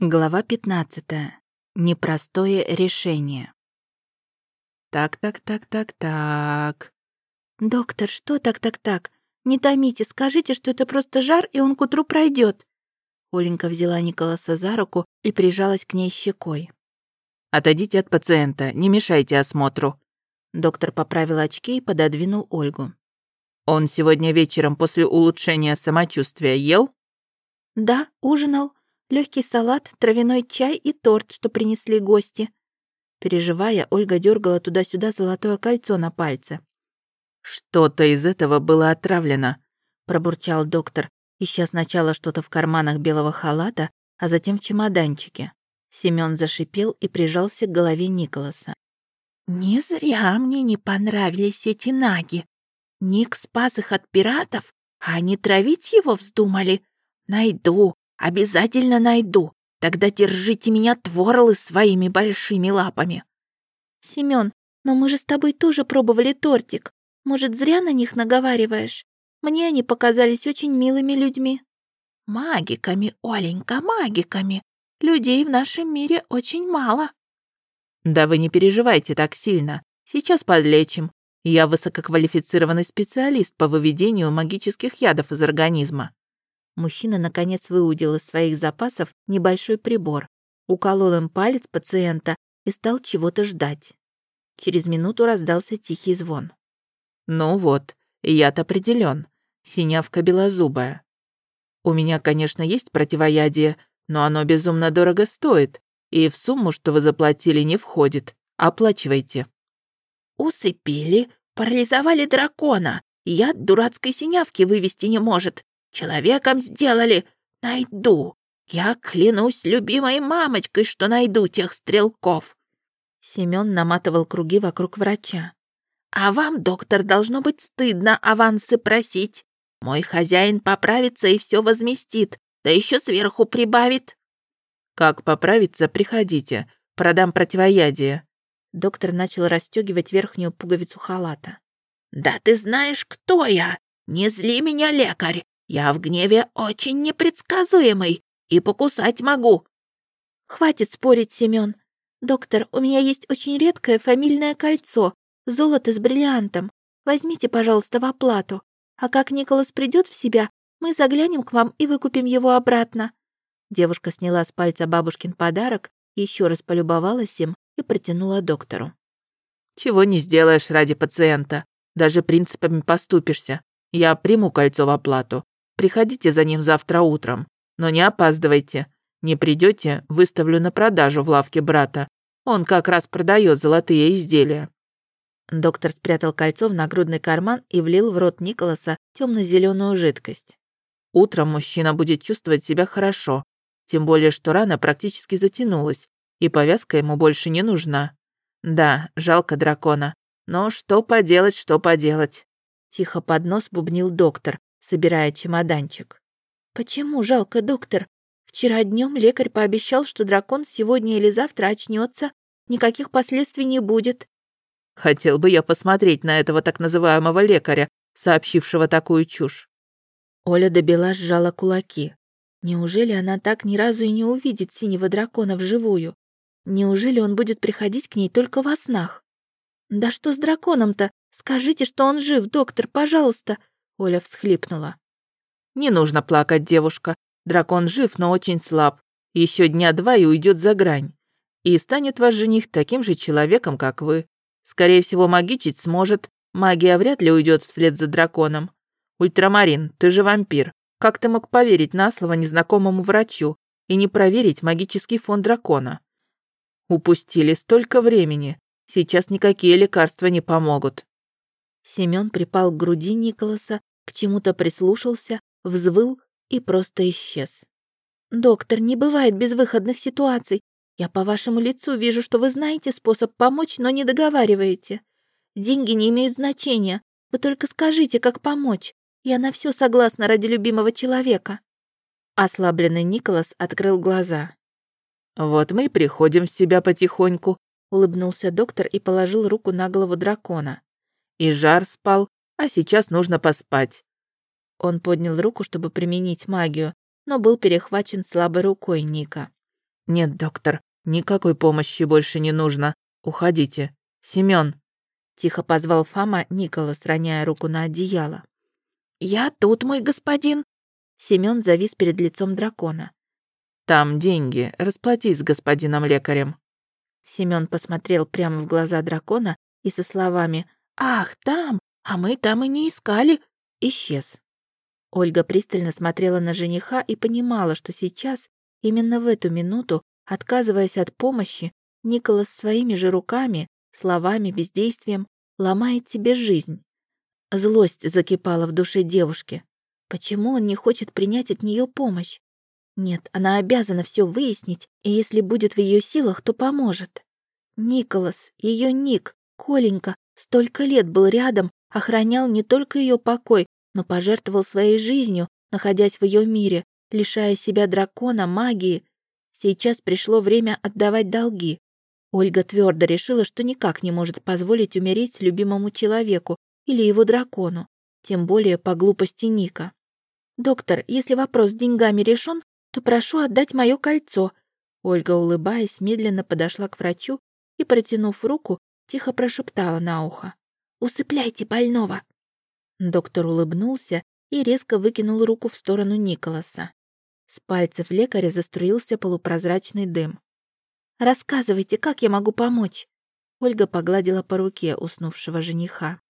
Глава 15. Непростое решение. Так, так, так, так, так. Доктор, что так, так, так? Не томите, скажите, что это просто жар, и он к утру пройдет. Оленька взяла Николаса за руку и прижалась к ней щекой. Отойдите от пациента, не мешайте осмотру. Доктор поправил очки и пододвинул Ольгу. Он сегодня вечером после улучшения самочувствия ел? Да, ужинал. Легкий салат, травяной чай и торт, что принесли гости. Переживая, Ольга дергала туда-сюда золотое кольцо на пальце. «Что-то из этого было отравлено», — пробурчал доктор, ища сначала что-то в карманах белого халата, а затем в чемоданчике. Семён зашипел и прижался к голове Николаса. «Не зря мне не понравились эти наги. Ник спас их от пиратов, а они травить его вздумали. Найду, Обязательно найду. Тогда держите меня, творлы, своими большими лапами. Семён, но мы же с тобой тоже пробовали тортик. Может, зря на них наговариваешь? Мне они показались очень милыми людьми. Магиками, Оленька, магиками. Людей в нашем мире очень мало. Да вы не переживайте так сильно. Сейчас подлечим. Я высококвалифицированный специалист по выведению магических ядов из организма. Мужчина, наконец, выудил из своих запасов небольшой прибор, уколол им палец пациента и стал чего-то ждать. Через минуту раздался тихий звон. «Ну вот, яд определен. Синявка белозубая. У меня, конечно, есть противоядие, но оно безумно дорого стоит, и в сумму, что вы заплатили, не входит. Оплачивайте». «Усыпили, парализовали дракона. Яд дурацкой синявки вывести не может. Человеком сделали. Найду. Я клянусь любимой мамочкой, что найду тех стрелков. Семён наматывал круги вокруг врача. А вам, доктор, должно быть стыдно авансы просить. Мой хозяин поправится и все возместит, да еще сверху прибавит. Как поправиться, приходите. Продам противоядие. Доктор начал расстегивать верхнюю пуговицу халата. «Да ты знаешь, кто я! Не зли меня, лекарь! Я в гневе очень непредсказуемый и покусать могу». «Хватит спорить, Семён. Доктор, у меня есть очень редкое фамильное кольцо, золото с бриллиантом. Возьмите, пожалуйста, в оплату. А как Николас придет в себя, мы заглянем к вам и выкупим его обратно». Девушка сняла с пальца бабушкин подарок, еще раз полюбовалась им и протянула доктору. «Чего не сделаешь ради пациента. Даже принципами поступишься. Я приму кольцо в оплату. Приходите за ним завтра утром, но не опаздывайте. Не придете, выставлю на продажу в лавке брата. Он как раз продает золотые изделия». Доктор спрятал кольцо в нагрудный карман и влил в рот Николаса темно-зеленую жидкость. «Утром мужчина будет чувствовать себя хорошо, тем более что рана практически затянулась, и повязка ему больше не нужна. Да, жалко дракона, но что поделать, что поделать?» Тихо под нос бубнил доктор, собирая чемоданчик. «Почему жалко, доктор? Вчера днем лекарь пообещал, что дракон сегодня или завтра очнется, никаких последствий не будет». «Хотел бы я посмотреть на этого так называемого лекаря, сообщившего такую чушь». Оля добила сжала кулаки. Неужели она так ни разу и не увидит синего дракона вживую? Неужели он будет приходить к ней только во снах? «Да что с драконом-то? Скажите, что он жив, доктор, пожалуйста!» Оля всхлипнула. «Не нужно плакать, девушка. Дракон жив, но очень слаб. Еще дня два и уйдет за грань. И станет ваш жених таким же человеком, как вы. Скорее всего, магичить сможет. Магия вряд ли уйдет вслед за драконом. Ультрамарин, ты же вампир. Как ты мог поверить на слово незнакомому врачу и не проверить магический фон дракона? Упустили столько времени. Сейчас никакие лекарства не помогут. Семён припал к груди Николаса, к чему-то прислушался, взвыл и просто исчез. «Доктор, не бывает безвыходных ситуаций. Я по вашему лицу вижу, что вы знаете способ помочь, но не договариваете. Деньги не имеют значения. Вы только скажите, как помочь. Я на все согласна ради любимого человека». Ослабленный Николас открыл глаза. «Вот мы и приходим в себя потихоньку», — улыбнулся доктор и положил руку на голову дракона. И жар спал, а сейчас нужно поспать». Он поднял руку, чтобы применить магию, но был перехвачен слабой рукой Ника. «Нет, доктор, никакой помощи больше не нужно. Уходите. Семён!» Тихо позвал Фома Николас, роняя руку на одеяло. «Я тут, мой господин!» Семён завис перед лицом дракона. «Там деньги. Расплатись с господином лекарем». Семён посмотрел прямо в глаза дракона и со словами «Ах, там! А мы там и не искали!» исчез. Ольга пристально смотрела на жениха и понимала, что сейчас, именно в эту минуту, отказываясь от помощи, Николас своими же руками, словами, бездействием ломает тебе жизнь. Злость закипала в душе девушки. Почему он не хочет принять от нее помощь? Нет, она обязана все выяснить, и если будет в ее силах, то поможет. Николас, ее Ник, Коленька, столько лет был рядом, охранял не только ее покой, но пожертвовал своей жизнью, находясь в ее мире, лишая себя дракона, магии. Сейчас пришло время отдавать долги. Ольга твердо решила, что никак не может позволить умереть любимому человеку или его дракону, тем более по глупости Ника. «Доктор, если вопрос с деньгами решен, то прошу отдать мое кольцо». Ольга, улыбаясь, медленно подошла к врачу и, протянув руку, тихо прошептала на ухо. «Усыпляйте больного!» Доктор улыбнулся и резко выкинул руку в сторону Николаса. С пальцев лекаря заструился полупрозрачный дым. «Рассказывайте, как я могу помочь?» Ольга погладила по руке уснувшего жениха.